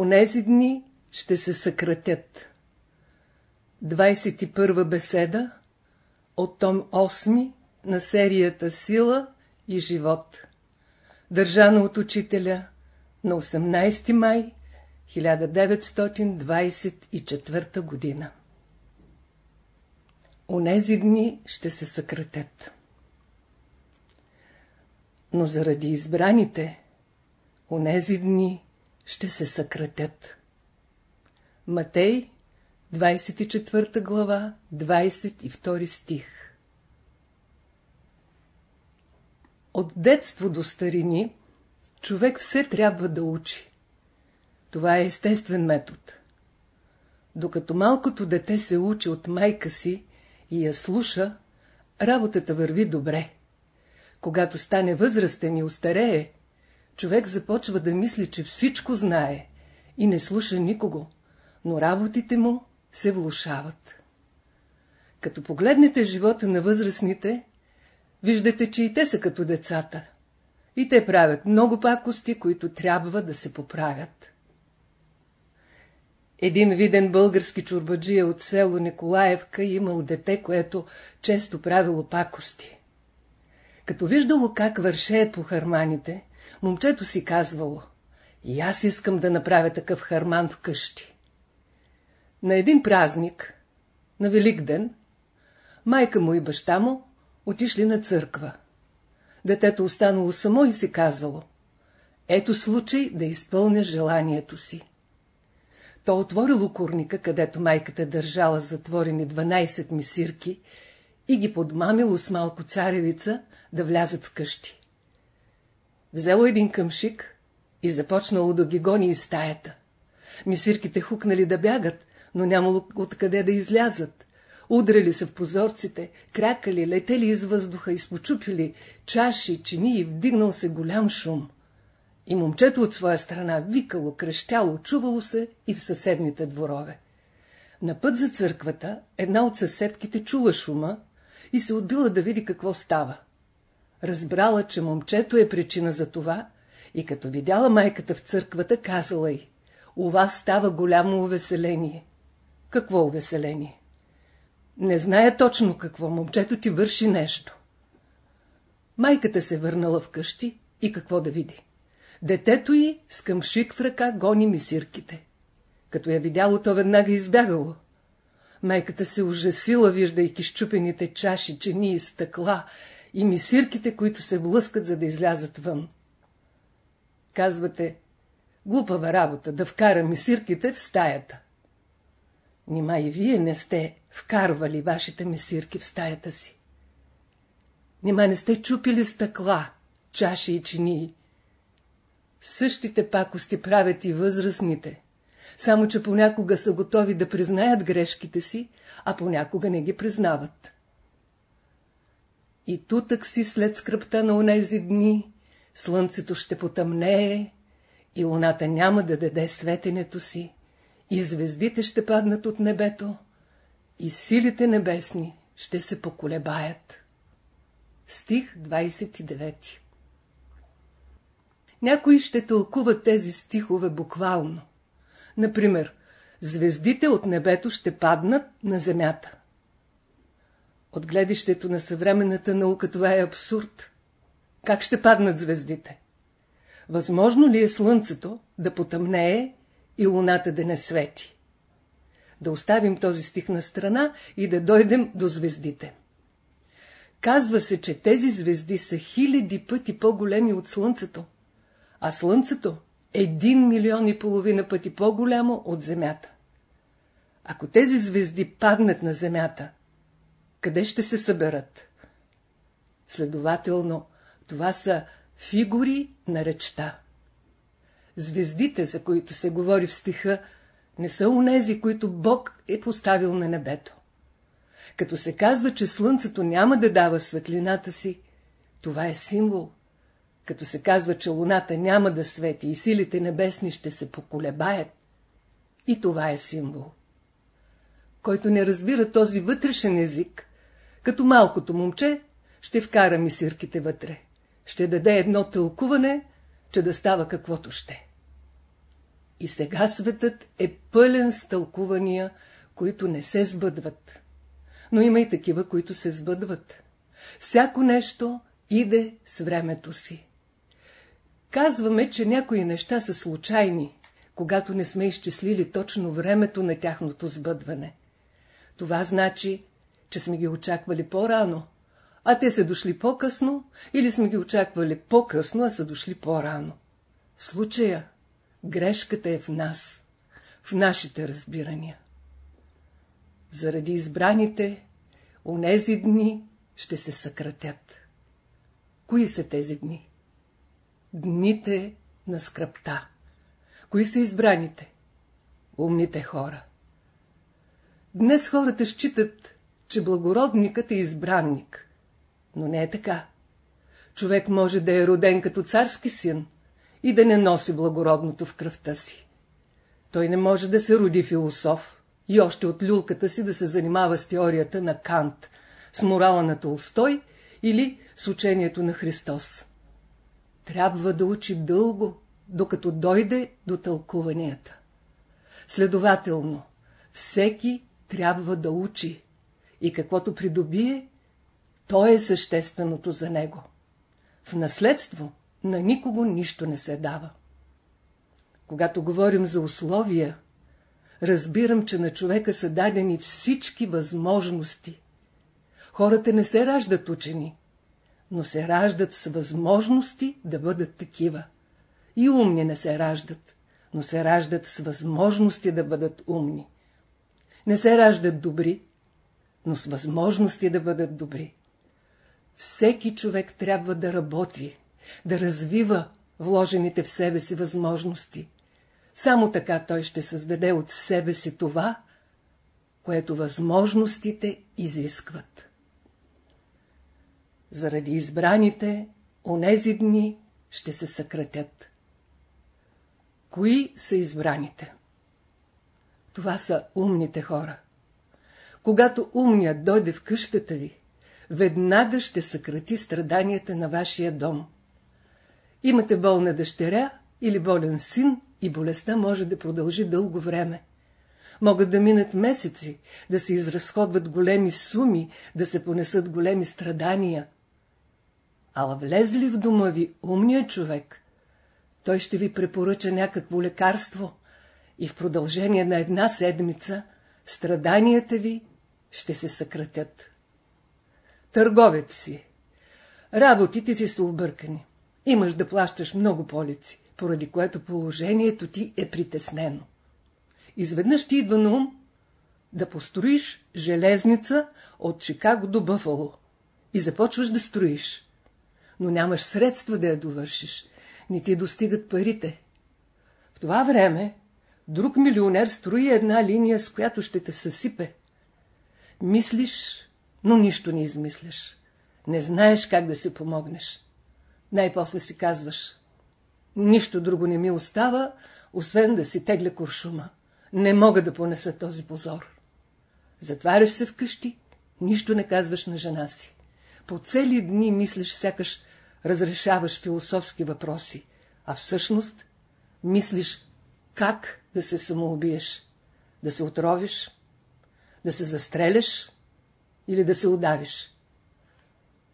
Онези дни ще се съкратят. 21 беседа от том 8 на серията Сила и живот. Държана от учителя на 18 май 1924 година. Онези дни ще се съкратят. Но заради избраните, онези дни ще се съкратят. Матей, 24 глава, 22 стих От детство до старини човек все трябва да учи. Това е естествен метод. Докато малкото дете се учи от майка си и я слуша, работата върви добре. Когато стане възрастен и устарее, човек започва да мисли, че всичко знае и не слуша никого, но работите му се влушават. Като погледнете живота на възрастните, виждате, че и те са като децата. И те правят много пакости, които трябва да се поправят. Един виден български чурбаджия от село Николаевка имал дете, което често правило пакости. Като виждало как вършеят по харманите, момчето си казвало, и аз искам да направя такъв харман в къщи. На един празник, на Велик ден, майка му и баща му отишли на църква. Детето останало само и си казало, ето случай да изпълня желанието си. То отворило курника, където майката държала затворени 12 мисирки и ги подмамило с малко царевица да влязат в къщи. Взело един къмшик и започнало да ги гони из стаята. Мисирките хукнали да бягат, но нямало откъде да излязат. Удрали се в позорците, крякали, летели из въздуха, изпочупили чаши, чини и вдигнал се голям шум. И момчето от своя страна викало, крещяло, чувало се и в съседните дворове. На път за църквата една от съседките чула шума и се отбила да види какво става. Разбрала, че момчето е причина за това и като видяла майката в църквата, казала й, у вас става голямо увеселение. Какво увеселение? Не зная точно какво, момчето ти върши нещо. Майката се върнала вкъщи и какво да види. Детето й с къмшик в ръка гони мисирките. Като я видяло, то веднага избягало. Майката се ужасила, виждайки щупените чаши, чини и стъкла и мисирките, които се блъскат, за да излязат вън. Казвате, глупава работа да вкара мисирките в стаята. Нима и вие не сте вкарвали вашите месирки в стаята си. Нима не сте чупили стъкла, чаши и чинии. Същите пакости правят и възрастните, само че понякога са готови да признаят грешките си, а понякога не ги признават. И тутък си след скръпта на онези дни, слънцето ще потъмнее и луната няма да даде светенето си и звездите ще паднат от небето, и силите небесни ще се поколебаят. Стих 29 Някои ще тълкуват тези стихове буквално. Например, звездите от небето ще паднат на земята. От гледището на съвременната наука това е абсурд. Как ще паднат звездите? Възможно ли е Слънцето да потъмнее и луната да не свети. Да оставим този стих на страна и да дойдем до звездите. Казва се, че тези звезди са хиляди пъти по-големи от Слънцето, а Слънцето е един милион и половина пъти по-голямо от Земята. Ако тези звезди паднат на Земята, къде ще се съберат? Следователно, това са фигури на речта. Звездите, за които се говори в стиха, не са унези, които Бог е поставил на небето. Като се казва, че слънцето няма да дава светлината си, това е символ. Като се казва, че луната няма да свети и силите небесни ще се поколебаят, и това е символ. Който не разбира този вътрешен език, като малкото момче, ще вкара мисирките вътре. Ще даде едно тълкуване, че да става каквото ще. И сега светът е пълен с тълкувания, които не се сбъдват. Но има и такива, които се сбъдват. Всяко нещо иде с времето си. Казваме, че някои неща са случайни, когато не сме изчислили точно времето на тяхното сбъдване. Това значи, че сме ги очаквали по-рано, а те са дошли по-късно, или сме ги очаквали по-късно, а са дошли по-рано. В случая грешката е в нас, в нашите разбирания. Заради избраните, онези дни ще се съкратят. Кои са тези дни? Дните на скръпта. Кои са избраните? Умните хора. Днес хората считат, че благородникът е избранник. Но не е така. Човек може да е роден като царски син и да не носи благородното в кръвта си. Той не може да се роди философ и още от люлката си да се занимава с теорията на Кант, с морала на Толстой или с учението на Христос. Трябва да учи дълго, докато дойде до тълкуванията. Следователно, всеки трябва да учи и каквото придобие, то е същественото за него. В наследство на никого нищо не се дава. Когато говорим за условия, разбирам, че на човека са дадени всички възможности. Хората не се раждат учени, но се раждат с възможности да бъдат такива. И умни не се раждат, но се раждат с възможности да бъдат умни. Не се раждат добри, но с възможности да бъдат добри. Всеки човек трябва да работи, да развива вложените в себе си възможности. Само така той ще създаде от себе си това, което възможностите изискват. Заради избраните, онези дни ще се съкратят. Кои са избраните? Това са умните хора. Когато умният дойде в къщата ви, веднага ще съкрати страданията на вашия дом. Имате болна дъщеря или болен син и болестта може да продължи дълго време. Могат да минат месеци, да се изразходват големи суми, да се понесат големи страдания. Ала влезли в дома ви умният човек, той ще ви препоръча някакво лекарство и в продължение на една седмица страданията ви ще се съкратят. Търговец си. Работите ти са объркани. Имаш да плащаш много полици, поради което положението ти е притеснено. Изведнъж ти идва на ум да построиш железница от Чикаго до Бъфало и започваш да строиш. Но нямаш средства да я довършиш. Не ти достигат парите. В това време друг милионер строи една линия, с която ще те съсипе. Мислиш, но нищо не измисляш. Не знаеш как да се помогнеш. Най-после си казваш. Нищо друго не ми остава, освен да си тегля куршума. Не мога да понеса този позор. Затваряш се вкъщи, нищо не казваш на жена си. По цели дни мислиш, сякаш разрешаваш философски въпроси, а всъщност мислиш как да се самоубиеш, да се отровиш, да се застреляш или да се удавиш.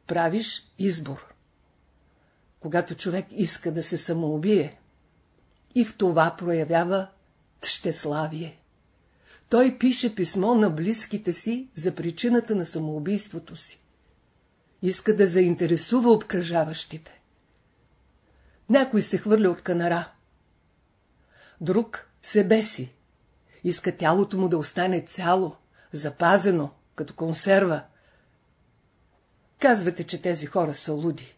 Правиш избор. Когато човек иска да се самоубие, и в това проявява тщеславие. Той пише писмо на близките си за причината на самоубийството си. Иска да заинтересува обкръжаващите. Някой се хвърля от канара. Друг се беси. Иска тялото му да остане цяло, запазено, като консерва. Казвате, че тези хора са луди.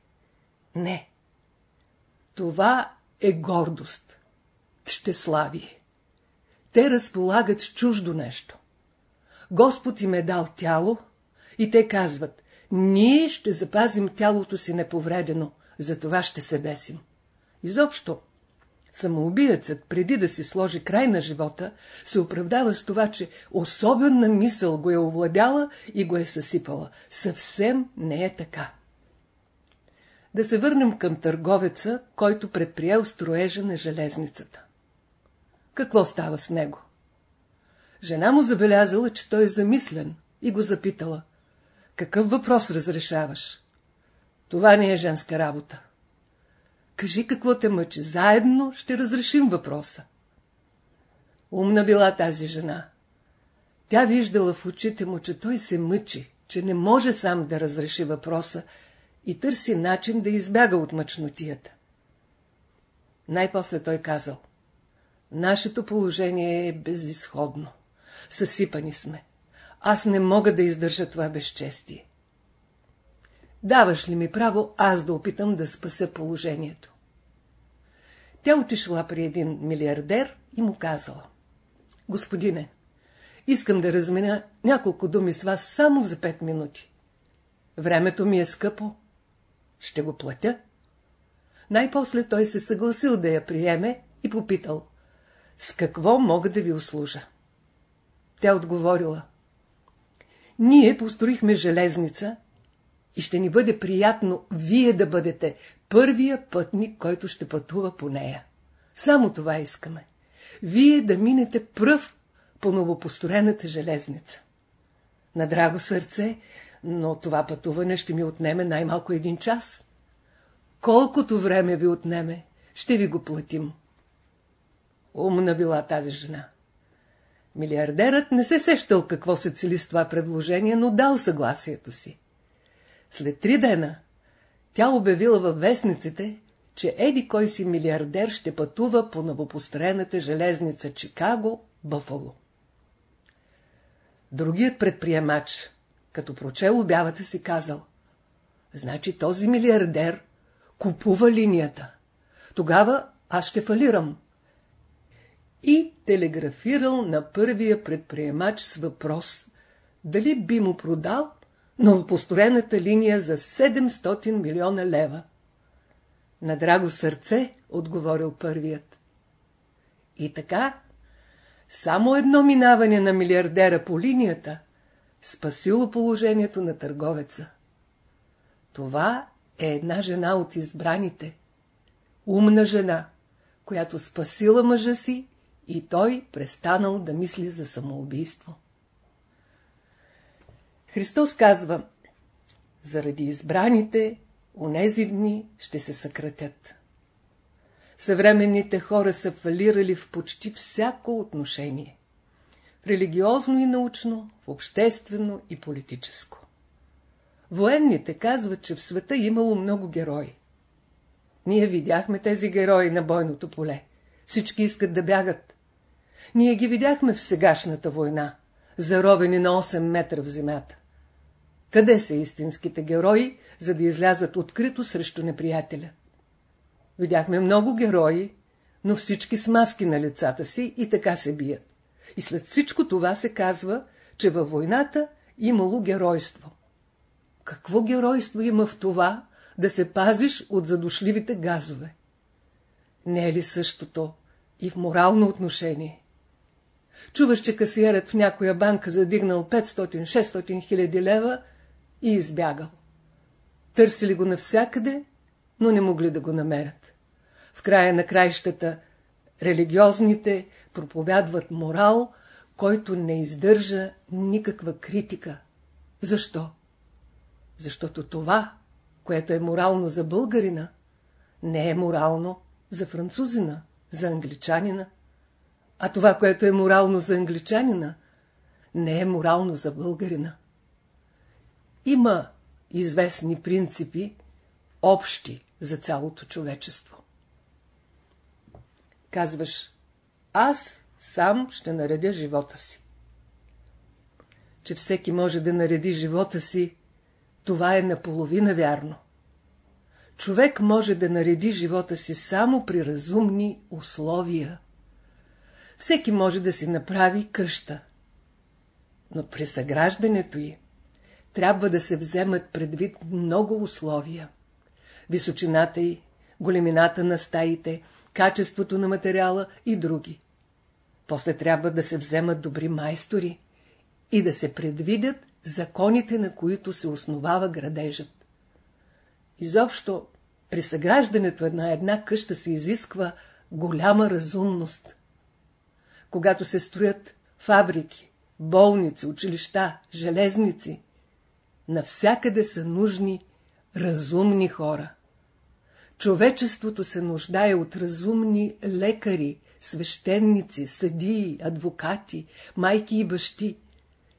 Не. Това е гордост, щеславие. Те разполагат с чуждо нещо. Господ им е дал тяло и те казват, ние ще запазим тялото си неповредено, за това ще се бесим. Изобщо, самоубиецът, преди да си сложи край на живота, се оправдава с това, че особена мисъл го е овладяла и го е съсипала. Съвсем не е така. Да се върнем към търговеца, който предприел строежа на железницата. какво става с него. Жена му забелязала, че той е замислен и го запитала. Какъв въпрос разрешаваш? Това не е женска работа. Кажи какво те мъчи. Заедно ще разрешим въпроса. Умна била тази жена. Тя виждала в очите му, че той се мъчи, че не може сам да разреши въпроса и търси начин да избяга от мъчнотията. Най-после той казал. Нашето положение е безисходно. Съсипани сме. Аз не мога да издържа това безчестие. Даваш ли ми право аз да опитам да спася положението? Тя отишла при един милиардер и му казала. Господине, искам да разменя няколко думи с вас само за пет минути. Времето ми е скъпо. Ще го платя. Най-после той се съгласил да я приеме и попитал. С какво мога да ви услужа? Тя отговорила. Ние построихме железница и ще ни бъде приятно вие да бъдете първия пътник, който ще пътува по нея. Само това искаме. Вие да минете пръв по новопостроената железница. На драго сърце, но това пътуване ще ми отнеме най-малко един час. Колкото време ви отнеме, ще ви го платим. Умна била тази жена. Милиардерът не се сещал какво се цели с това предложение, но дал съгласието си. След три дена тя обявила във вестниците, че еди кой си милиардер ще пътува по новопостроената железница Чикаго, Бъфало. Другият предприемач, като прочел обявата си, казал Значи този милиардер купува линията. Тогава аз ще фалирам. И телеграфирал на първия предприемач с въпрос дали би му продал новопостроената линия за 700 милиона лева. На драго сърце, отговорил първият. И така, само едно минаване на милиардера по линията спасило положението на търговеца. Това е една жена от избраните. Умна жена, която спасила мъжа си и той престанал да мисли за самоубийство. Христос казва, заради избраните, онези дни ще се съкратят. Съвременните хора са фалирали в почти всяко отношение. В религиозно и научно, в обществено и политическо. Военните казват, че в света имало много герои. Ние видяхме тези герои на бойното поле. Всички искат да бягат. Ние ги видяхме в сегашната война, заровени на 8 метра в земята. Къде са истинските герои, за да излязат открито срещу неприятеля? Видяхме много герои, но всички с маски на лицата си и така се бият. И след всичко това се казва, че във войната имало геройство. Какво геройство има в това да се пазиш от задушливите газове? Не е ли същото и в морално отношение? Чуваш, че касиерът в някоя банка задигнал 500-600 хиляди лева и избягал. Търсили го навсякъде, но не могли да го намерят. В края на краищата религиозните проповядват морал, който не издържа никаква критика. Защо? Защото това, което е морално за българина, не е морално за французина, за англичанина. А това, което е морално за англичанина, не е морално за българина. Има известни принципи, общи за цялото човечество. Казваш, аз сам ще наредя живота си. Че всеки може да нареди живота си, това е наполовина вярно. Човек може да нареди живота си само при разумни условия. Всеки може да си направи къща. Но при съграждането й трябва да се вземат предвид много условия. Височината й, големината на стаите, качеството на материала и други. После трябва да се вземат добри майстори и да се предвидят законите, на които се основава градежът. Изобщо, при съграждането на една къща се изисква голяма разумност. Когато се строят фабрики, болници, училища, железници, навсякъде са нужни разумни хора. Човечеството се нуждае от разумни лекари, свещеници, съдии, адвокати, майки и бащи,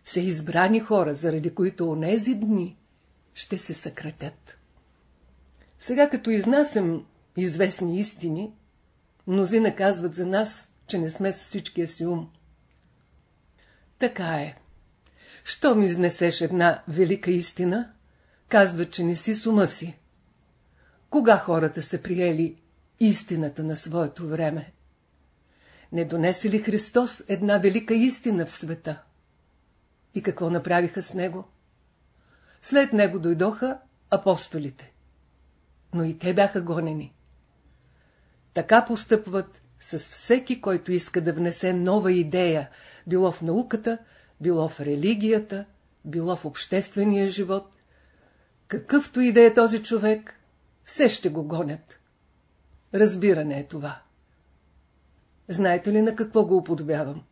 все избрани хора, заради които онези дни ще се съкратят. Сега като изнасям известни истини, мнози наказват за нас, че не сме с всичкия си ум. Така е. Щом изнесеш една велика истина, казват, че не си с ума си. Кога хората са приели истината на своето време? Не донесе ли Христос една велика истина в света? И какво направиха с него? След него дойдоха апостолите. Но и те бяха гонени. Така постъпват с всеки, който иска да внесе нова идея, било в науката, било в религията, било в обществения живот. Какъвто и да е този човек, все ще го гонят. Разбиране е това. Знаете ли на какво го уподобявам?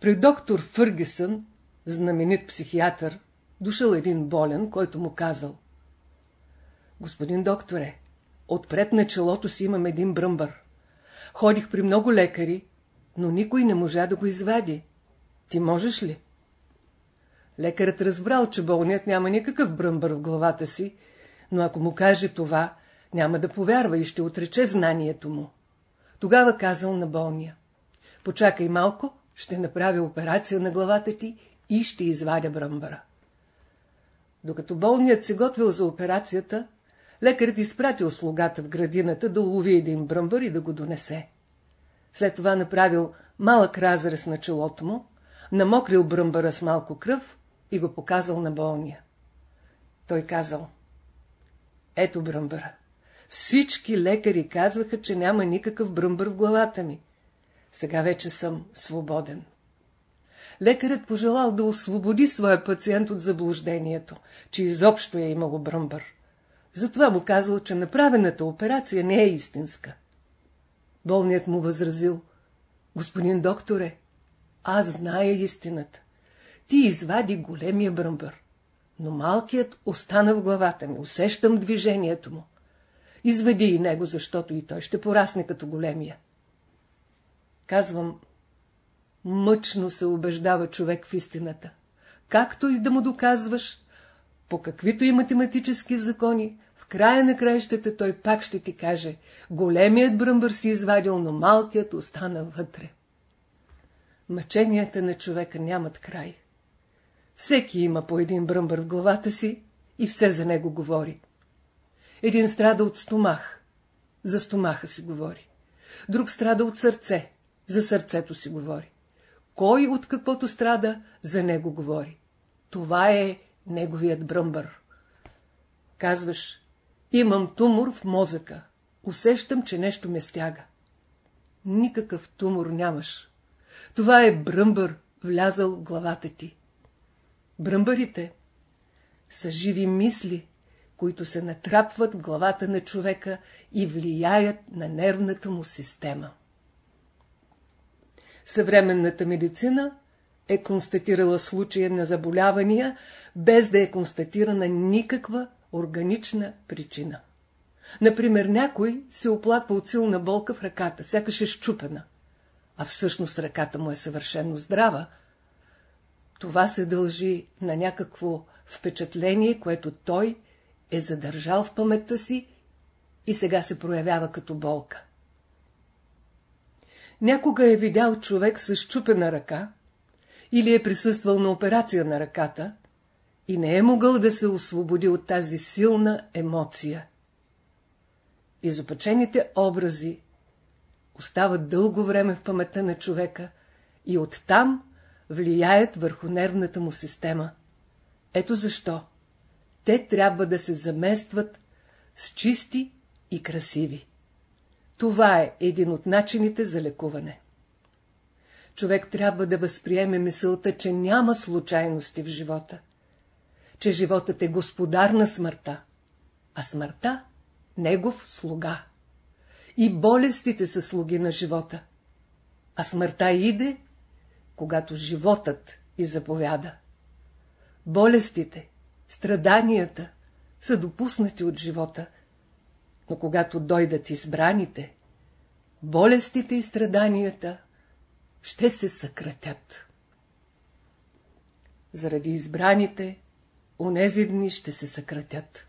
При доктор Фъргисън, знаменит психиатър, дошъл един болен, който му казал Господин докторе, отпред на челото си имам един бръмбър. Ходих при много лекари, но никой не можа да го извади. Ти можеш ли? Лекарът разбрал, че болният няма никакъв бръмбър в главата си, но ако му каже това, няма да повярва и ще отрече знанието му. Тогава казал на болния. Почакай малко, ще направя операция на главата ти и ще извадя бръмбъра. Докато болният се готвил за операцията, лекарът изпратил слугата в градината да улови един бръмбър и да го донесе. След това направил малък разрез на челото му, намокрил бръмбъра с малко кръв и го показал на болния. Той казал, ето бръмбъра. Всички лекари казваха, че няма никакъв бръмбър в главата ми. Сега вече съм свободен. Лекарят пожелал да освободи своя пациент от заблуждението, че изобщо е имало бръмбър. Затова му казал, че направената операция не е истинска. Болният му възразил. Господин докторе, аз зная истината. Ти извади големия бръмбър, но малкият остана в главата ми, усещам движението му. Изведи и него, защото и той ще порасне като големия. Казвам, мъчно се убеждава човек в истината. Както и да му доказваш, по каквито и математически закони, в края на краищата той пак ще ти каже, големият бръмбър си извадил, но малкият остана вътре. Мъченията на човека нямат край. Всеки има по един бръмбър в главата си и все за него говори. Един страда от стомах. За стомаха си говори. Друг страда от сърце. За сърцето си говори. Кой от каквото страда, за него говори. Това е неговият бръмбър. Казваш, имам тумор в мозъка. Усещам, че нещо ме стяга. Никакъв тумор нямаш. Това е бръмбър, влязал в главата ти. Бръмбарите са живи мисли, които се натрапват в главата на човека и влияят на нервната му система. Съвременната медицина е констатирала случая на заболявания, без да е констатирана никаква органична причина. Например, някой се оплаква от силна болка в ръката, сякаш е щупена, а всъщност ръката му е съвършено здрава. Това се дължи на някакво впечатление, което той е задържал в паметта си и сега се проявява като болка. Някога е видял човек с щупена ръка или е присъствал на операция на ръката и не е могъл да се освободи от тази силна емоция. Изопачените образи остават дълго време в паметта на човека и оттам влияят върху нервната му система. Ето защо те трябва да се заместват с чисти и красиви. Това е един от начините за лекуване. Човек трябва да възприеме мисълта, че няма случайности в живота, че животът е господар на смъртта, а смъртта – негов слуга. И болестите са слуги на живота. а смъртта иде, когато животът и заповяда. Болестите, страданията са допуснати от живота, но когато дойдат избраните, болестите и страданията ще се съкратят. Заради избраните, онези дни ще се съкратят.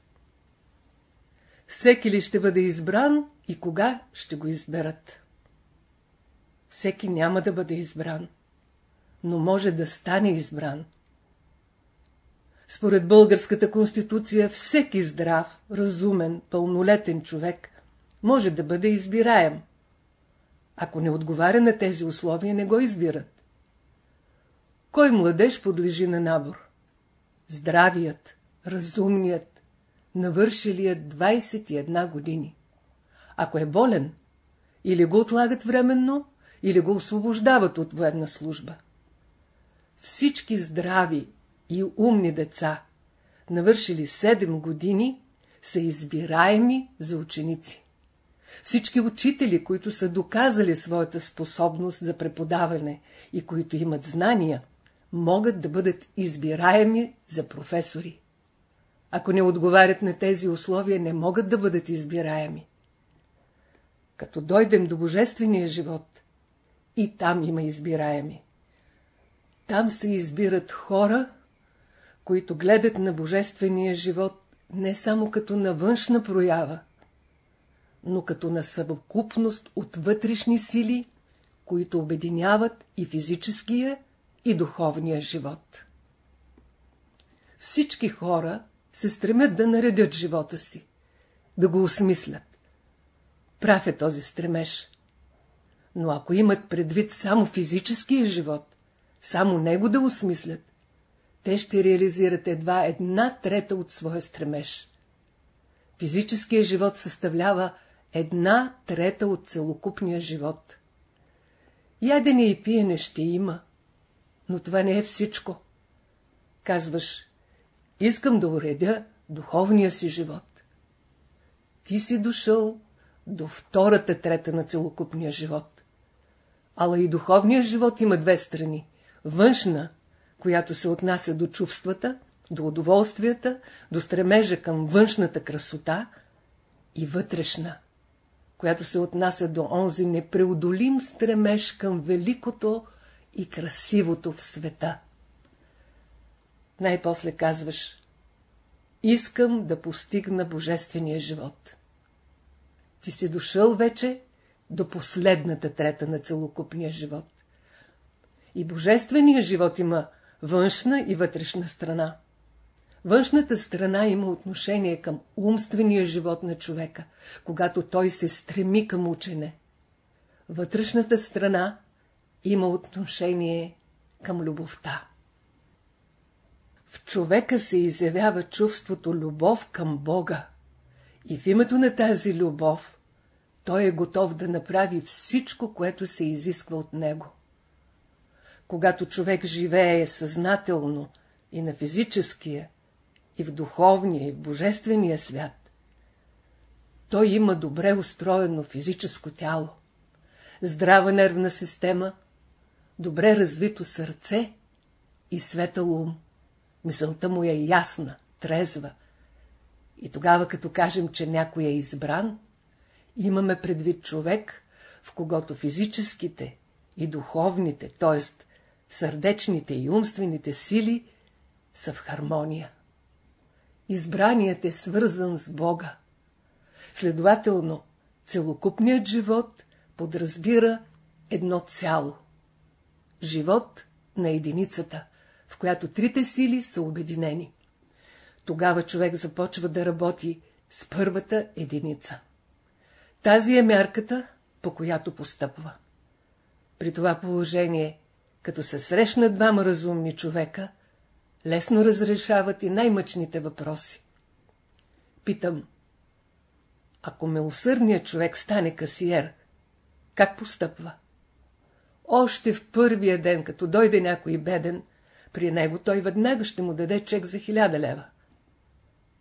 Всеки ли ще бъде избран и кога ще го изберат? Всеки няма да бъде избран, но може да стане избран. Според българската конституция всеки здрав, разумен, пълнолетен човек може да бъде избираем. Ако не отговаря на тези условия, не го избират. Кой младеж подлежи на набор? Здравият, разумният, навършилият 21 години. Ако е болен, или го отлагат временно, или го освобождават от военна служба. Всички здрави и умни деца, навършили 7 години, са избираеми за ученици. Всички учители, които са доказали своята способност за преподаване и които имат знания, могат да бъдат избираеми за професори. Ако не отговарят на тези условия, не могат да бъдат избираеми. Като дойдем до божествения живот, и там има избираеми. Там се избират хора, които гледат на божествения живот не само като на външна проява, но като на съвкупност от вътрешни сили, които обединяват и физическия, и духовния живот. Всички хора се стремят да наредят живота си, да го осмислят. Прав е този стремеж. Но ако имат предвид само физическия живот, само него да осмислят, те ще реализират едва една трета от своя стремеж. Физическия живот съставлява една трета от целокупния живот. Ядене и пиене ще има, но това не е всичко. Казваш, искам да уредя духовния си живот. Ти си дошъл до втората трета на целокупния живот. Ала и духовният живот има две страни. Външна, която се отнася до чувствата, до удоволствията, до стремежа към външната красота и вътрешна, която се отнася до онзи непреодолим стремеж към великото и красивото в света. Най-после казваш Искам да постигна божествения живот. Ти си дошъл вече до последната трета на целокупния живот. И божественият живот има външна и вътрешна страна. Външната страна има отношение към умствения живот на човека, когато той се стреми към учене. Вътрешната страна има отношение към любовта. В човека се изявява чувството любов към Бога. И в името на тази любов той е готов да направи всичко, което се изисква от него. Когато човек живее съзнателно и на физическия, и в духовния, и в божествения свят, той има добре устроено физическо тяло, здрава нервна система, добре развито сърце и светъл ум. Мисълта му е ясна, трезва. И тогава, като кажем, че някой е избран, имаме предвид човек, в когото физическите и духовните, т.е. сърдечните и умствените сили са в хармония. Избраният е свързан с Бога. Следователно, целокупният живот подразбира едно цяло. Живот на единицата, в която трите сили са обединени. Тогава човек започва да работи с първата единица. Тази е мярката, по която постъпва. При това положение, като се срещнат двама разумни човека, лесно разрешават и най-мъчните въпроси. Питам, ако милосърдният човек стане касиер, как постъпва? Още в първия ден, като дойде някой беден, при него той веднага ще му даде чек за хиляда лева.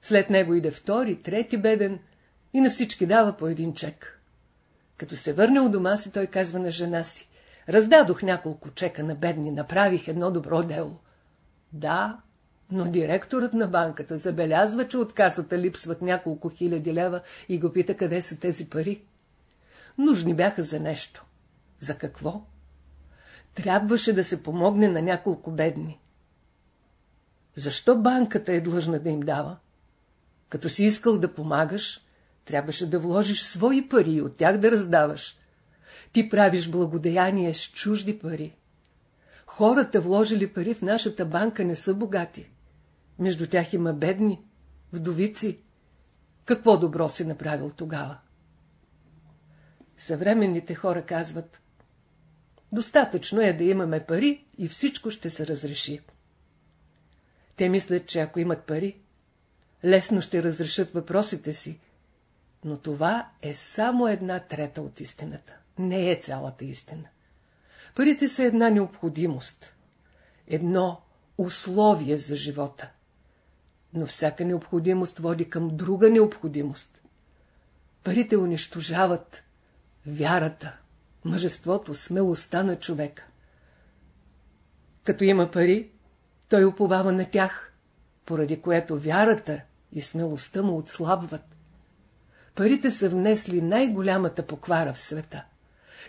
След него иде втори, трети беден и на всички дава по един чек. Като се върне у дома си, той казва на жена си, Раздадох няколко чека на бедни, направих едно добро дело. Да, но директорът на банката забелязва, че от касата липсват няколко хиляди лева и го пита къде са тези пари. Нужни бяха за нещо. За какво? Трябваше да се помогне на няколко бедни. Защо банката е длъжна да им дава? Като си искал да помагаш, трябваше да вложиш свои пари и от тях да раздаваш. Ти правиш благодеяние с чужди пари. Хората, вложили пари в нашата банка, не са богати. Между тях има бедни, вдовици. Какво добро си направил тогава? Съвременните хора казват, достатъчно е да имаме пари и всичко ще се разреши. Те мислят, че ако имат пари, лесно ще разрешат въпросите си, но това е само една трета от истината. Не е цялата истина. Парите са една необходимост, едно условие за живота. Но всяка необходимост води към друга необходимост. Парите унищожават вярата, мъжеството, смелостта на човека. Като има пари, той уповава на тях, поради което вярата и смелостта му отслабват. Парите са внесли най-голямата поквара в света.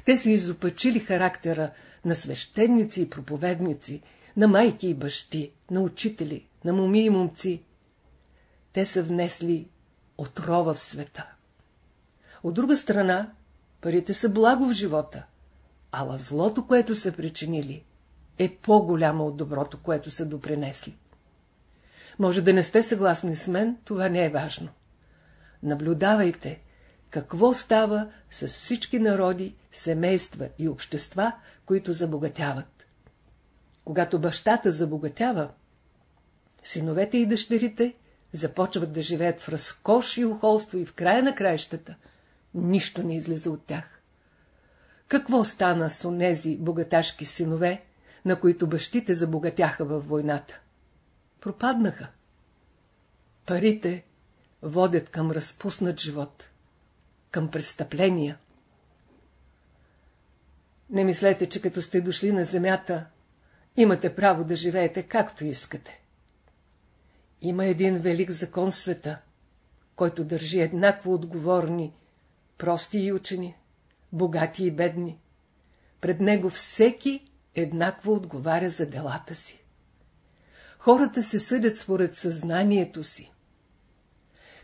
Те са изопачили характера на свещеници и проповедници, на майки и бащи, на учители, на моми и момци. Те са внесли отрова в света. От друга страна, парите са благо в живота, ала злото, което са причинили, е по-голямо от доброто, което са допринесли. Може да не сте съгласни с мен, това не е важно. Наблюдавайте, какво става с всички народи, семейства и общества, които забогатяват. Когато бащата забогатява, синовете и дъщерите започват да живеят в разкош и ухолство и в края на краищата нищо не излиза от тях. Какво стана с онези богаташки синове, на които бащите забогатяха във войната? Пропаднаха. Парите водят към разпуснат живот към престъпления. Не мислете, че като сте дошли на земята, имате право да живеете както искате. Има един велик закон света, който държи еднакво отговорни, прости и учени, богати и бедни. Пред него всеки еднакво отговаря за делата си. Хората се съдят според съзнанието си.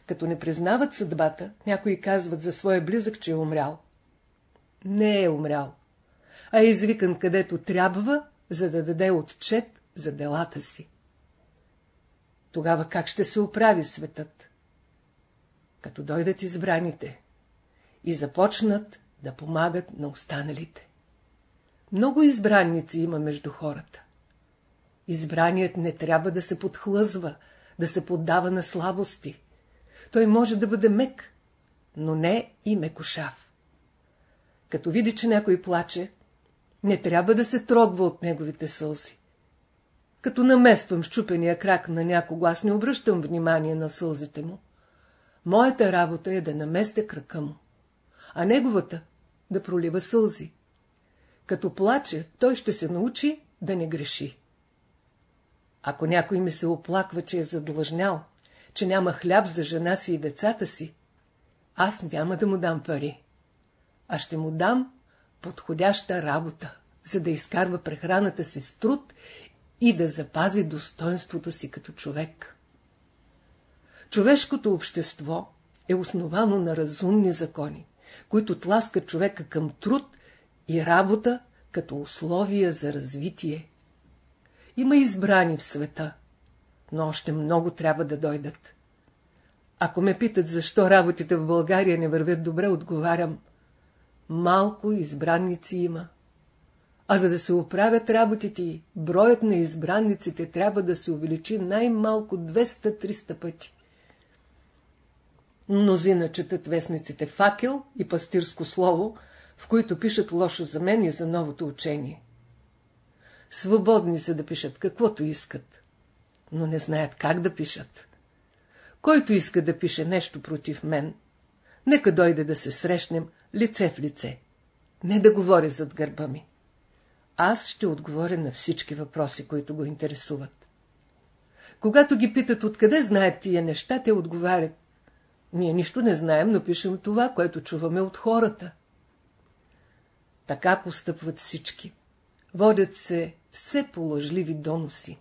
Като не признават съдбата, някои казват за своя близък, че е умрял. Не е умрял, а е извикан където трябва, за да даде отчет за делата си. Тогава как ще се оправи светът? Като дойдат избраните и започнат да помагат на останалите. Много избранници има между хората. Избраният не трябва да се подхлъзва, да се поддава на слабости. Той може да бъде мек, но не и мекошав. Като види, че някой плаче, не трябва да се трогва от неговите сълзи. Като намествам щупения крак на някого, аз не обръщам внимание на сълзите му. Моята работа е да наместя крака му, а неговата да пролива сълзи. Като плаче, той ще се научи да не греши. Ако някой ми се оплаква, че е задлъжнял, че няма хляб за жена си и децата си, аз няма да му дам пари, а ще му дам подходяща работа, за да изкарва прехраната си с труд и да запази достоинството си като човек. Човешкото общество е основано на разумни закони, които тласкат човека към труд и работа като условия за развитие. Има избрани в света, но още много трябва да дойдат. Ако ме питат, защо работите в България не вървят добре, отговарям. Малко избранници има. А за да се оправят работите, броят на избранниците трябва да се увеличи най-малко 200-300 пъти. Мнозина четат вестниците Факел и Пастирско слово, в които пишат лошо за мен и за новото учение. Свободни са да пишат каквото искат но не знаят как да пишат. Който иска да пише нещо против мен, нека дойде да се срещнем лице в лице, не да говори зад гърба ми. аз ще отговоря на всички въпроси, които го интересуват. Когато ги питат откъде знаят тия неща, те отговарят. Ние нищо не знаем, но пишем това, което чуваме от хората. Така постъпват всички. Водят се все по лъжливи доноси.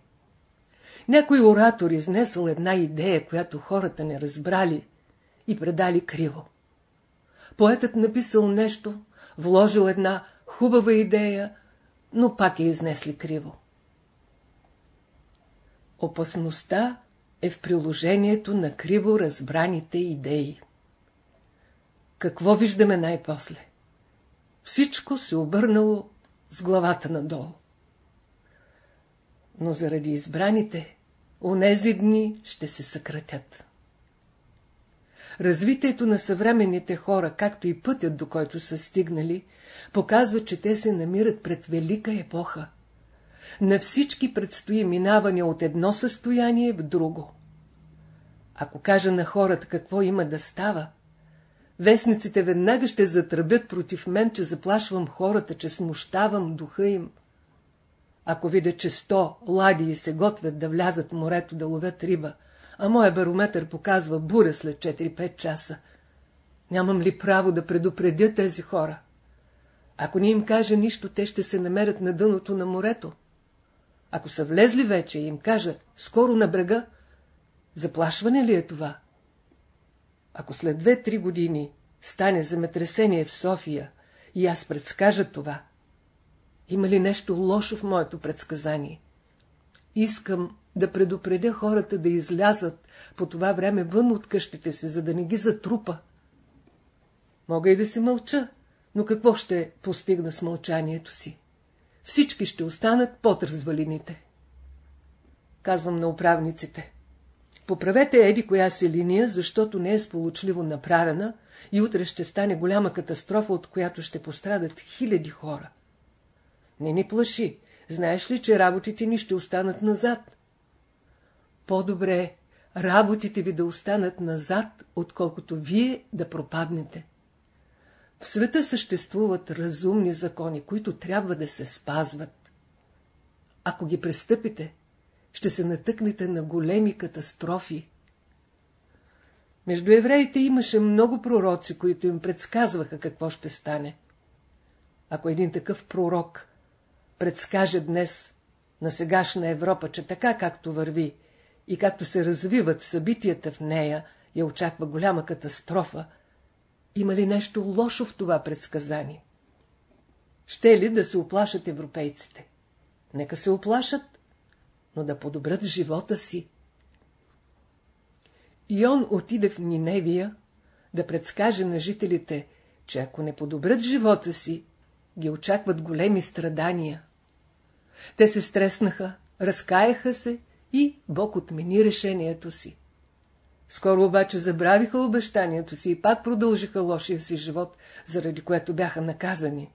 Някой оратор изнесъл една идея, която хората не разбрали и предали криво. Поетът написал нещо, вложил една хубава идея, но пак я изнесли криво. Опасността е в приложението на криво разбраните идеи. Какво виждаме най-после? Всичко се обърнало с главата надолу. Но заради избраните, онези дни ще се съкратят. Развитието на съвременните хора, както и пътят, до който са стигнали, показва, че те се намират пред велика епоха. На всички предстои минаване от едно състояние в друго. Ако кажа на хората какво има да става, вестниците веднага ще затръбят против мен, че заплашвам хората, че смущавам духа им. Ако видя, че сто ладии се готвят да влязат в морето да ловят риба, а моя барометър показва буря след 4-5 часа, нямам ли право да предупредя тези хора? Ако не им кажа нищо, те ще се намерят на дъното на морето. Ако са влезли вече и им кажа скоро на брега, заплашване ли е това? Ако след две-три години стане земетресение в София и аз предскажа това, има ли нещо лошо в моето предсказание? Искам да предупредя хората да излязат по това време вън от къщите си, за да не ги затрупа. Мога и да се мълча, но какво ще постигна с мълчанието си? Всички ще останат под развалините. Казвам на управниците. Поправете еди коя се линия, защото не е сполучливо направена и утре ще стане голяма катастрофа, от която ще пострадат хиляди хора. Не ни плаши. Знаеш ли, че работите ни ще останат назад? По-добре работите ви да останат назад, отколкото вие да пропаднете. В света съществуват разумни закони, които трябва да се спазват. Ако ги престъпите, ще се натъкнете на големи катастрофи. Между евреите имаше много пророци, които им предсказваха какво ще стане. Ако един такъв пророк предскаже днес на сегашна Европа, че така както върви и както се развиват събитията в нея, я очаква голяма катастрофа, има ли нещо лошо в това предсказание? Ще ли да се оплашат европейците? Нека се оплашат, но да подобрят живота си. И он отиде в Ниневия да предскаже на жителите, че ако не подобрят живота си, ги очакват големи страдания. Те се стреснаха, разкаяха се и Бог отмени решението си. Скоро обаче забравиха обещанието си и пак продължиха лошия си живот, заради което бяха наказани.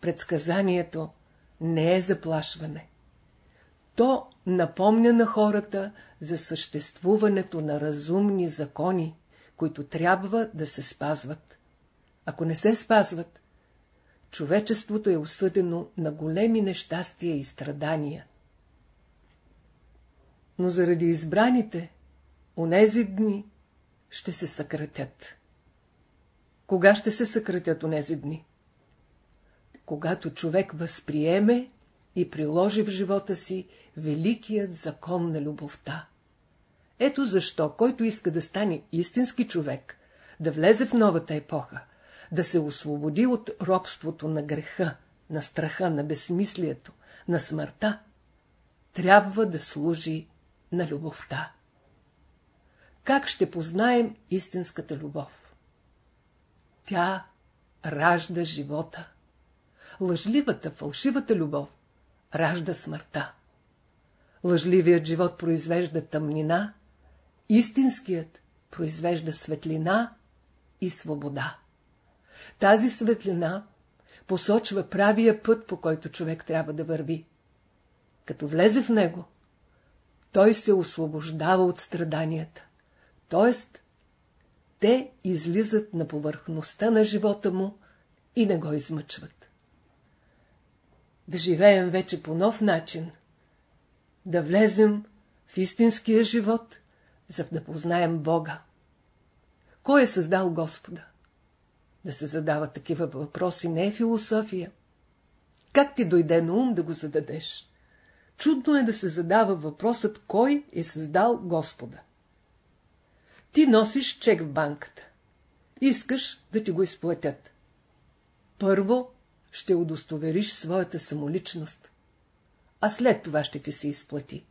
Предсказанието не е заплашване. То напомня на хората за съществуването на разумни закони, които трябва да се спазват. Ако не се спазват, човечеството е осъдено на големи нещастия и страдания. Но заради избраните, онези дни ще се съкратят. Кога ще се съкратят онези дни? Когато човек възприеме и приложи в живота си великият закон на любовта. Ето защо, който иска да стане истински човек, да влезе в новата епоха, да се освободи от робството на греха, на страха, на безсмислието, на смъртта, трябва да служи на любовта. Как ще познаем истинската любов? Тя ражда живота. Лъжливата, фалшивата любов ражда смъртта. Лъжливият живот произвежда тъмнина, истинският произвежда светлина и свобода. Тази светлина посочва правия път, по който човек трябва да върви. Като влезе в него, той се освобождава от страданията. Т.е. те излизат на повърхността на живота му и не го измъчват. да живеем вече по нов начин, да влезем в истинския живот, за да познаем Бога. Кой е създал Господа? Да се задава такива въпроси не е философия. Как ти дойде на ум да го зададеш? Чудно е да се задава въпросът, кой е създал Господа. Ти носиш чек в банката. Искаш да ти го изплатят. Първо ще удостовериш своята самоличност, а след това ще ти се изплати.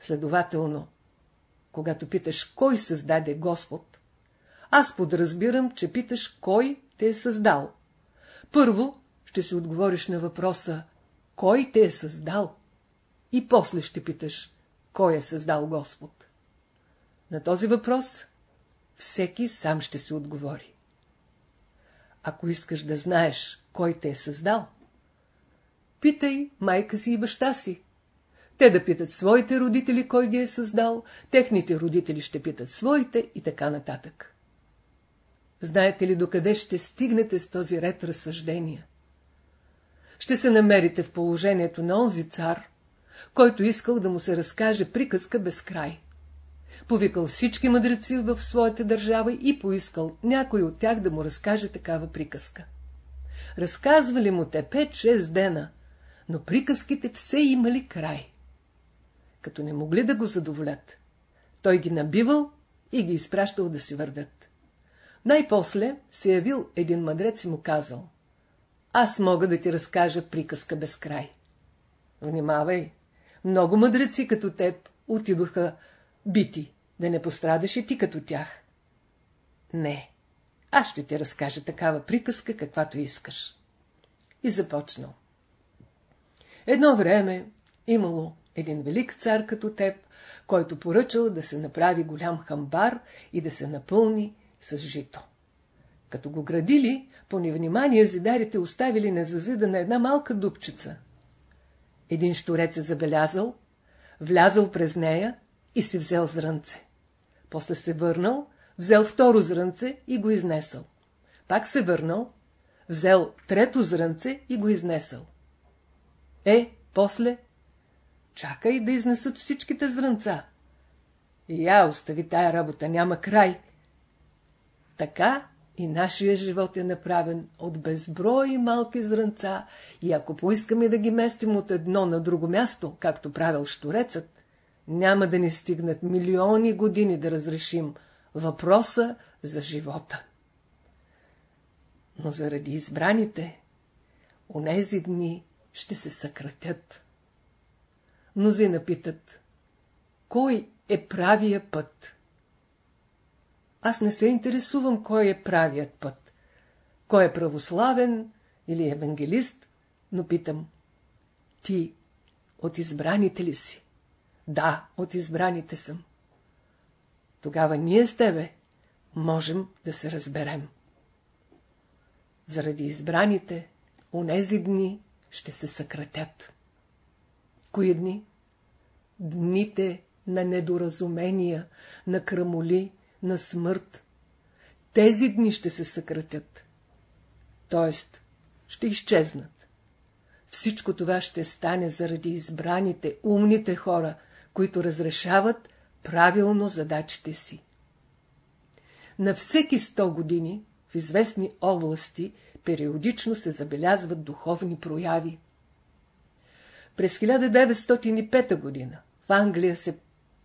Следователно, когато питаш кой създаде Господ, аз подразбирам, че питаш кой те е създал. Първо ще си отговориш на въпроса кой те е създал и после ще питаш кой е създал Господ. На този въпрос всеки сам ще си отговори. Ако искаш да знаеш кой те е създал, питай майка си и баща си. Те да питат своите родители, кой ги е създал, техните родители ще питат своите и така нататък. Знаете ли докъде ще стигнете с този ред разсъждения? Ще се намерите в положението на онзи цар, който искал да му се разкаже приказка без край. Повикал всички мъдреци в своята държава и поискал някой от тях да му разкаже такава приказка. Разказвали му те 5-6 дена, но приказките все имали край. Като не могли да го задоволят, той ги набивал и ги изпращал да си вървят. Най-после се явил един мъдрец и му казал Аз мога да ти разкажа приказка без край. Внимавай, много мъдреци като теб отидоха бити, да не пострадаш и ти като тях. Не, аз ще ти разкажа такава приказка, каквато искаш. И започнал. Едно време имало един велик цар като теб, който поръчал да се направи голям хамбар и да се напълни с жито. Като го градили, по невнимание зидарите оставили незазида на една малка дупчица. Един штурец е забелязал, влязъл през нея и си взел зрънце. После се върнал, взел второ зрънце и го изнесъл. Пак се върнал, взел трето зрънце и го изнесъл. Е, после, чакай да изнесат всичките зрънца. И я остави тая работа, няма край. Така и нашия живот е направен от безброй малки зрънца и ако поискаме да ги местим от едно на друго място, както правил шторецът, няма да ни стигнат милиони години да разрешим въпроса за живота. Но заради избраните, онези дни ще се съкратят. Мнози напитат, кой е правия път? Аз не се интересувам кой е правият път. Кой е православен или евангелист, но питам, ти от избраните ли си? Да, от избраните съм. Тогава ние с тебе можем да се разберем. Заради избраните, онези дни ще се съкратят. Кои дни? Дните на недоразумения, на крамоли, на смърт. Тези дни ще се съкратят. Тоест, ще изчезнат. Всичко това ще стане заради избраните, умните хора, които разрешават правилно задачите си. На всеки 100 години в известни области периодично се забелязват духовни прояви. През 1905 година в Англия се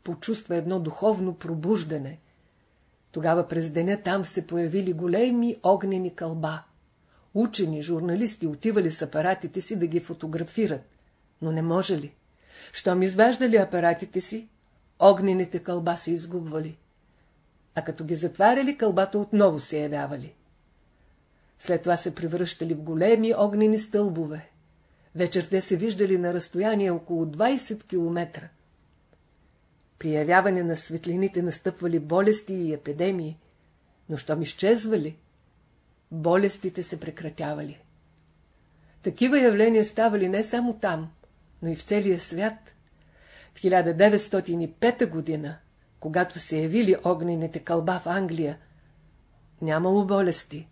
почувства едно духовно пробуждане. Тогава през деня там се появили големи огнени кълба. Учени, журналисти отивали с апаратите си да ги фотографират, но не може ли. Щом изваждали апаратите си, огнените кълба се изгубвали. А като ги затваряли, кълбата отново се явявали. След това се превръщали в големи огнени стълбове. Вечер те се виждали на разстояние около 20 км. При явяване на светлините настъпвали болести и епидемии, но щом изчезвали, болестите се прекратявали. Такива явления ставали не само там, но и в целия свят. В 1905 година, когато се явили огнените кълба в Англия, нямало болести,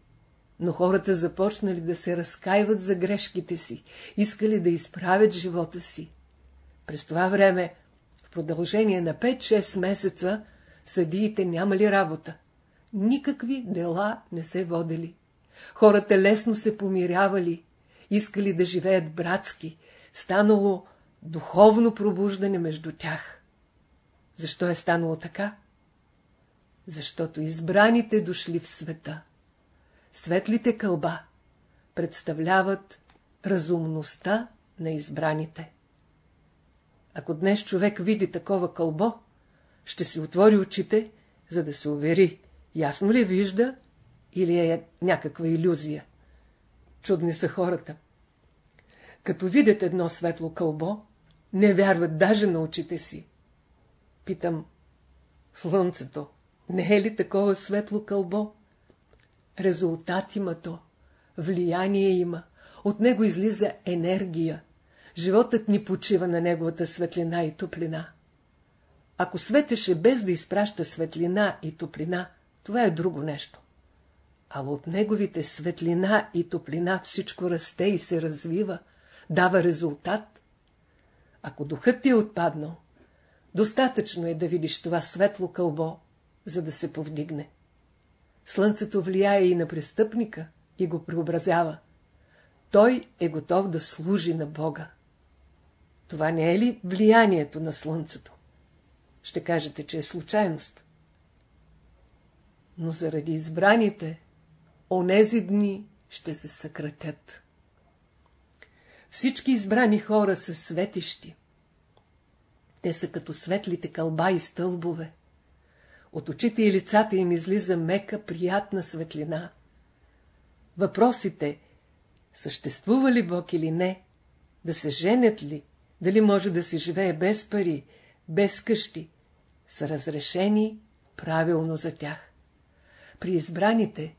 Но хората започнали да се разкаиват за грешките си, искали да изправят живота си. През това време, в продължение на 5-6 месеца, съдиите нямали работа. Никакви дела не се водели. Хората лесно се помирявали, искали да живеят братски, станало духовно пробуждане между тях. Защо е станало така? Защото избраните дошли в света. Светлите кълба представляват разумността на избраните. Ако днес човек види такова кълбо, ще си отвори очите, за да се увери, ясно ли вижда или е някаква иллюзия. Чудни са хората. Като видят едно светло кълбо, не вярват даже на очите си. Питам, слънцето, не е ли такова светло кълбо? Резултат има то, влияние има, от него излиза енергия. Животът ни почива на неговата светлина и топлина. Ако светеше без да изпраща светлина и топлина, това е друго нещо. А от неговите светлина и топлина всичко расте и се развива, дава резултат. Ако духът ти е отпаднал, достатъчно е да видиш това светло кълбо, за да се повдигне. Слънцето влияе и на престъпника и го преобразява. Той е готов да служи на Бога. Това не е ли влиянието на Слънцето? Ще кажете, че е случайност. Но заради избраните, онези дни ще се съкратят. Всички избрани хора са светещи. Те са като светлите кълба и стълбове. От очите и лицата им излиза мека, приятна светлина. Въпросите съществува ли Бог или не, да се женят ли, дали може да се живее без пари, без къщи, са разрешени правилно за тях. При избраните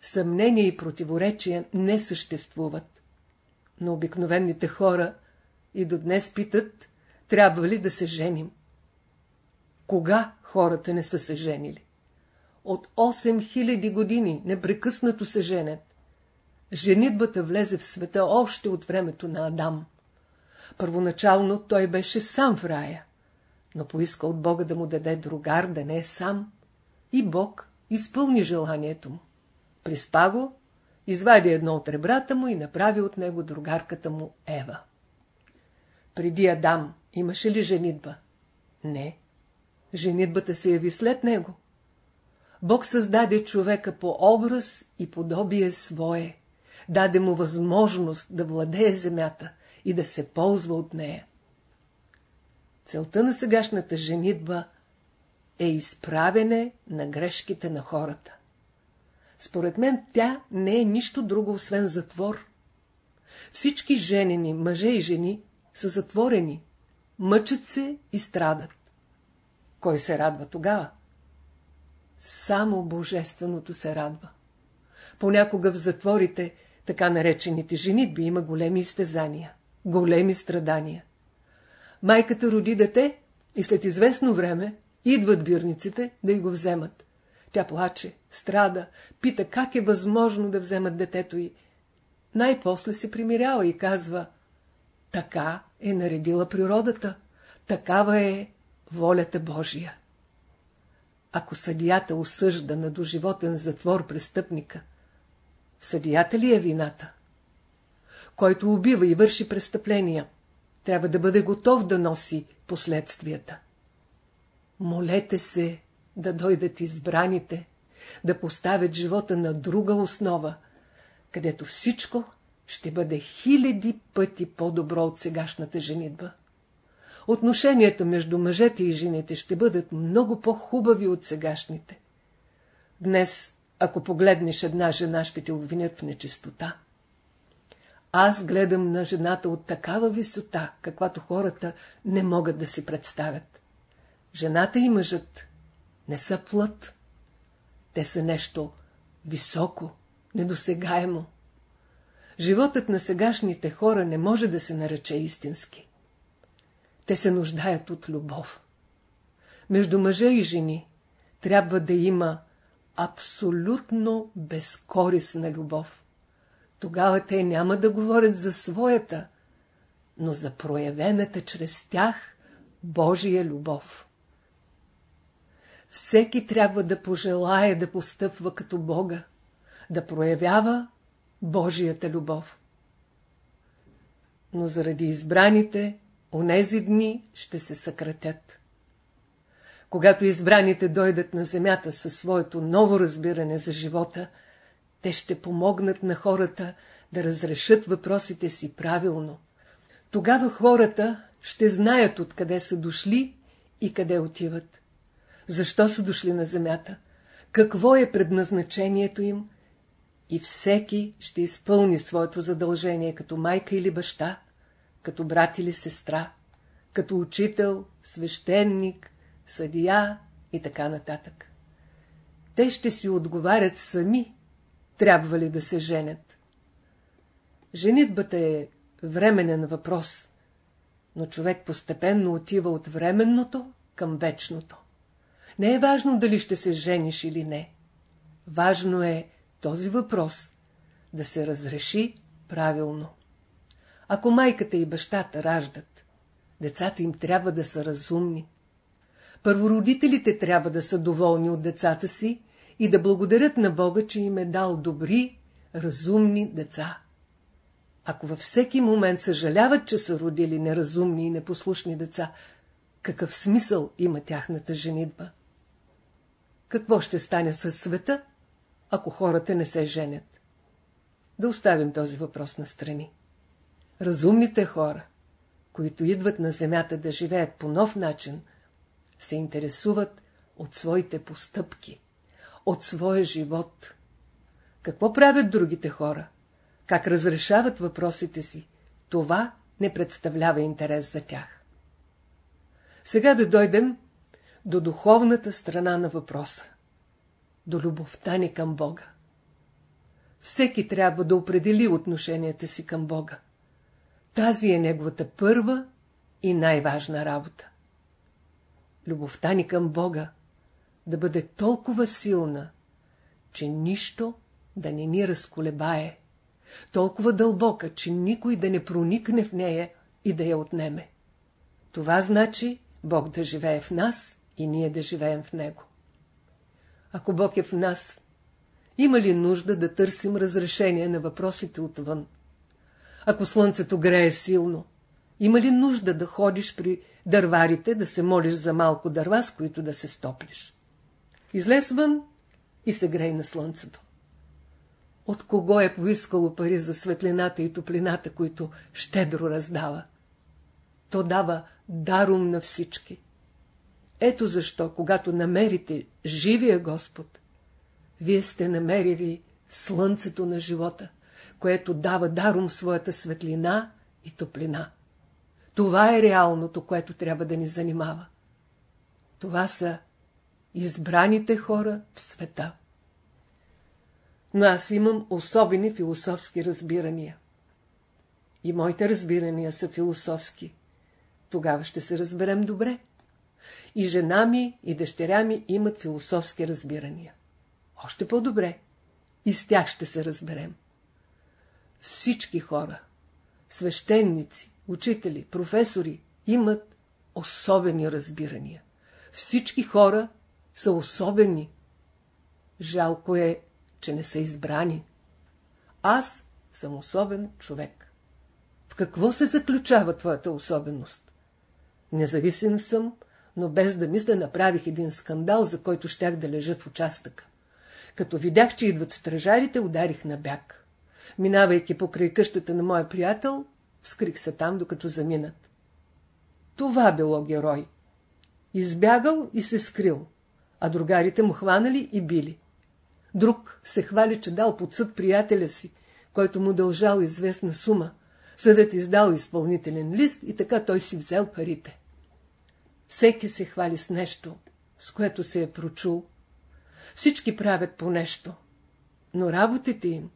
съмнения и противоречия не съществуват. Но обикновените хора и до днес питат, трябва ли да се женим. Кога хората не са се женили? От 8000 години непрекъснато се женят. Женитбата влезе в света още от времето на Адам. Първоначално той беше сам в рая, но поиска от Бога да му даде другар, да не е сам. И Бог изпълни желанието му. Приспа го, извади едно от ребрата му и направи от него другарката му Ева. Преди Адам имаше ли женитба? Не. Женитбата се яви след него. Бог създаде човека по образ и подобие свое. Даде му възможност да владее земята и да се ползва от нея. Целта на сегашната женитба е изправене на грешките на хората. Според мен тя не е нищо друго, освен затвор. Всички женени, мъже и жени, са затворени, мъчат се и страдат. Кой се радва тогава? Само Божественото се радва. Понякога в затворите, така наречените женитби, има големи изтезания, големи страдания. Майката роди дете и след известно време идват бирниците да й го вземат. Тя плаче, страда, пита как е възможно да вземат детето й. Най-после се примирява и казва, така е наредила природата, такава е волята Божия. Ако съдията осъжда на доживотен затвор престъпника, съдията ли е вината? Който убива и върши престъпления, трябва да бъде готов да носи последствията. Молете се да дойдат избраните, да поставят живота на друга основа, където всичко ще бъде хиляди пъти по-добро от сегашната женитба. Отношенията между мъжете и жените ще бъдат много по-хубави от сегашните. Днес, ако погледнеш една жена, ще те обвинят в нечистота. Аз гледам на жената от такава висота, каквато хората не могат да си представят. Жената и мъжът не са плът. Те са нещо високо, недосегаемо. Животът на сегашните хора не може да се нарече истински. Те се нуждаят от любов. Между мъже и жени трябва да има абсолютно безкорисна любов. Тогава те няма да говорят за своята, но за проявената чрез тях Божия любов. Всеки трябва да пожелае да постъпва като Бога, да проявява Божията любов. Но заради избраните, онези дни ще се съкратят. Когато избраните дойдат на земята със своето ново разбиране за живота, те ще помогнат на хората да разрешат въпросите си правилно. Тогава хората ще знаят откъде са дошли и къде отиват. Защо са дошли на земята? Какво е предназначението им? И всеки ще изпълни своето задължение като майка или баща, като брат или сестра, като учител, свещеник, съдия и така нататък. Те ще си отговарят сами, трябва ли да се женят. Женитбата е временен въпрос, но човек постепенно отива от временното към вечното. Не е важно дали ще се жениш или не. Важно е този въпрос да се разреши правилно. Ако майката и бащата раждат, децата им трябва да са разумни. Първородителите трябва да са доволни от децата си и да благодарят на Бога, че им е дал добри, разумни деца. Ако във всеки момент съжаляват, че са родили неразумни и непослушни деца, какъв смисъл има тяхната женитба? Какво ще стане със света, ако хората не се женят? Да оставим този въпрос на страни. Разумните хора, които идват на земята да живеят по нов начин, се интересуват от своите постъпки, от своя живот. Какво правят другите хора? Как разрешават въпросите си? Това не представлява интерес за тях. Сега да дойдем до духовната страна на въпроса. До любовта ни към Бога. Всеки трябва да определи отношенията си към Бога. Тази е неговата първа и най-важна работа. Любовта ни към Бога да бъде толкова силна, че нищо да не ни разколебае, толкова дълбока, че никой да не проникне в нея и да я отнеме. Това значи Бог да живее в нас и ние да живеем в Него. Ако Бог е в нас, има ли нужда да търсим разрешение на въпросите отвън? Ако слънцето грее силно, има ли нужда да ходиш при дърварите, да се молиш за малко дърва, с които да се стоплиш? Излез вън и се грей на слънцето. От кого е поискало пари за светлината и топлината, които щедро раздава? То дава дарум на всички. Ето защо, когато намерите живия Господ, вие сте намерили слънцето на живота, което дава даром своята светлина и топлина. Това е реалното, което трябва да ни занимава. Това са избраните хора в света. Но аз имам особени философски разбирания. И моите разбирания са философски. Тогава ще се разберем добре. И жена ми, и дъщеря ми имат философски разбирания. Още по-добре. И с тях ще се разберем. Всички хора, свещеници, учители, професори имат особени разбирания. Всички хора са особени. Жалко е, че не са избрани. Аз съм особен човек. В какво се заключава твоята особеност? Независим съм, но без да мисля направих един скандал, за който щях да лежа в участъка. Като видях, че идват стражарите, ударих на бяг. Минавайки покрай къщата на моя приятел, скрих се там, докато заминат. Това било герой. Избягал и се скрил, а другарите му хванали и били. Друг се хвали, че дал под съд приятеля си, който му дължал известна сума. Съдът издал изпълнителен лист и така той си взел парите. Всеки се хвали с нещо, с което се е прочул. Всички правят по нещо, но работите им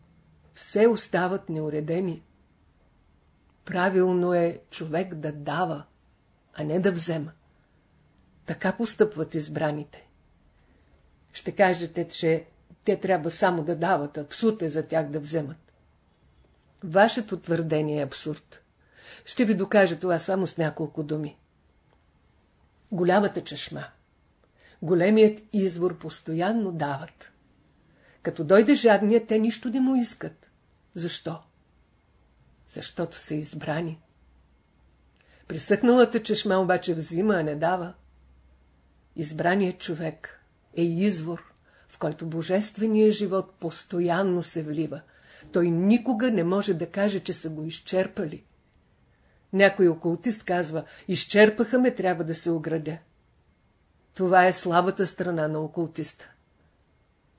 все остават неуредени. Правилно е човек да дава, а не да взема. Така постъпват избраните. Ще кажете, че те трябва само да дават, абсурд е за тях да вземат. Вашето твърдение е абсурд. Ще ви докажа това само с няколко думи. Голямата чешма. Големият извор постоянно дават. Като дойде жадният, те нищо не му искат. Защо? Защото са избрани. Присъхналата чешма обаче взима, а не дава. Избраният човек е извор, в който божественият живот постоянно се влива. Той никога не може да каже, че са го изчерпали. Някой окултист казва, изчерпаха ме, трябва да се оградя. Това е слабата страна на окултиста.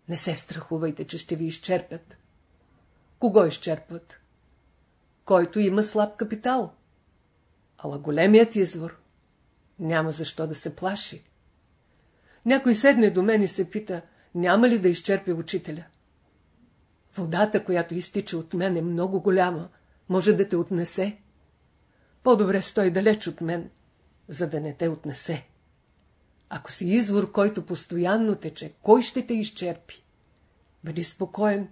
Не се страхувайте, че ще ви изчерпят. Кого изчерпват? Който има слаб капитал. Ала големият извор няма защо да се плаши. Някой седне до мен и се пита, няма ли да изчерпи учителя. Водата, която изтича от мен е много голяма, може да те отнесе. По-добре стой далеч от мен, за да не те отнесе. Ако си извор, който постоянно тече, кой ще те изчерпи? Бъди спокоен.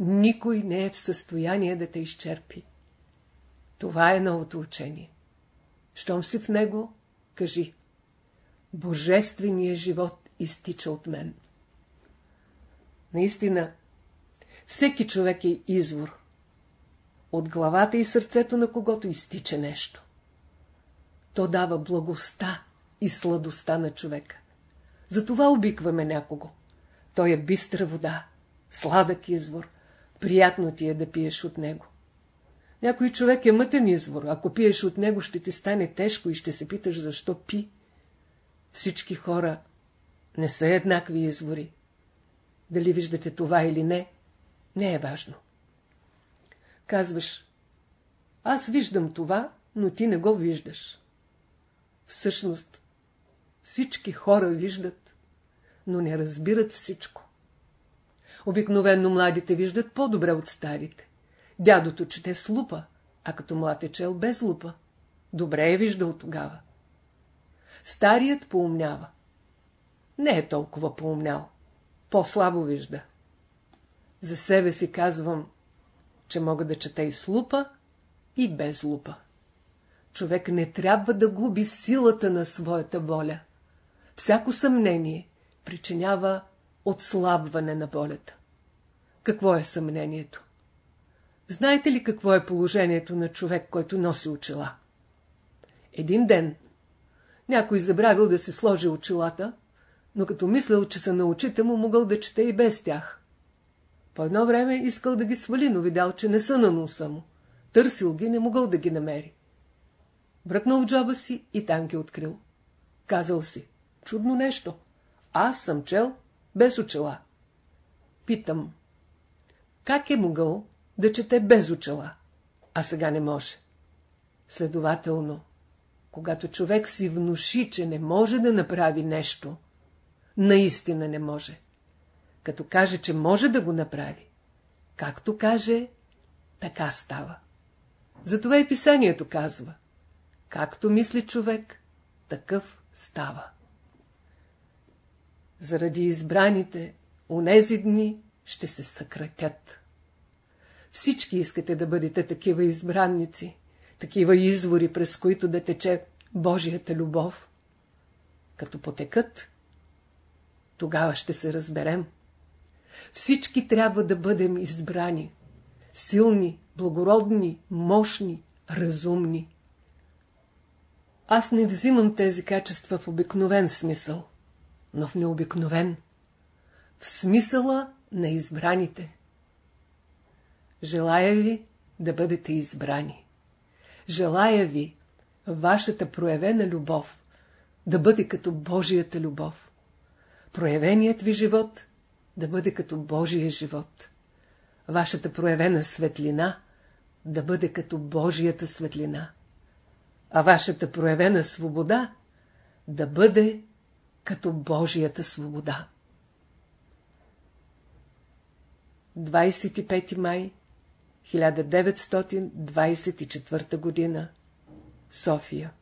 Никой не е в състояние да те изчерпи. Това е новото учение. Щом си в него, кажи. Божественият живот изтича от мен. Наистина, всеки човек е извор. От главата и сърцето на когото изтича нещо. То дава благостта и сладостта на човека. Затова обикваме някого. Той е бистра вода, сладък извор, приятно ти е да пиеш от него. Някой човек е мътен извор, ако пиеш от него ще ти стане тежко и ще се питаш защо пи. Всички хора не са еднакви извори. Дали виждате това или не, не е важно. Казваш, аз виждам това, но ти не го виждаш. Всъщност, всички хора виждат, но не разбират всичко. Обикновенно младите виждат по-добре от старите. Дядото чете с лупа, а като млад е чел без лупа. Добре е виждал тогава. Старият поумнява. Не е толкова поумнял. По-слабо вижда. За себе си казвам, че мога да чета и с лупа, и без лупа. Човек не трябва да губи силата на своята воля. Всяко съмнение причинява отслабване на волята. Какво е съмнението? Знаете ли какво е положението на човек, който носи очила? Един ден някой забравил да се сложи очилата, но като мислил, че са на очите му, могъл да чете и без тях. По едно време искал да ги свали, но видял, че не са на носа му. Търсил ги, не могъл да ги намери. Бръкнал в джоба си и там ги открил. Казал си, чудно нещо. Аз съм чел без очила. Питам, как е могъл да чете без очила, а сега не може? Следователно, когато човек си внуши, че не може да направи нещо, наистина не може. Като каже, че може да го направи, както каже, така става. Затова и писанието казва, както мисли човек, такъв става. Заради избраните, онези дни ще се съкратят. Всички искате да бъдете такива избранници, такива извори, през които да тече Божията любов. Като потекат, тогава ще се разберем. Всички трябва да бъдем избрани. Силни, благородни, мощни, разумни. Аз не взимам тези качества в обикновен смисъл, но в необикновен. В смисъла на избраните. Желая ви да бъдете избрани. Желая ви вашата проявена любов да бъде като Божията любов. Проявеният ви живот да бъде като Божия живот. Вашата проявена светлина да бъде като Божията светлина. А вашата проявена свобода да бъде като Божията свобода. 25 май 1924 година. София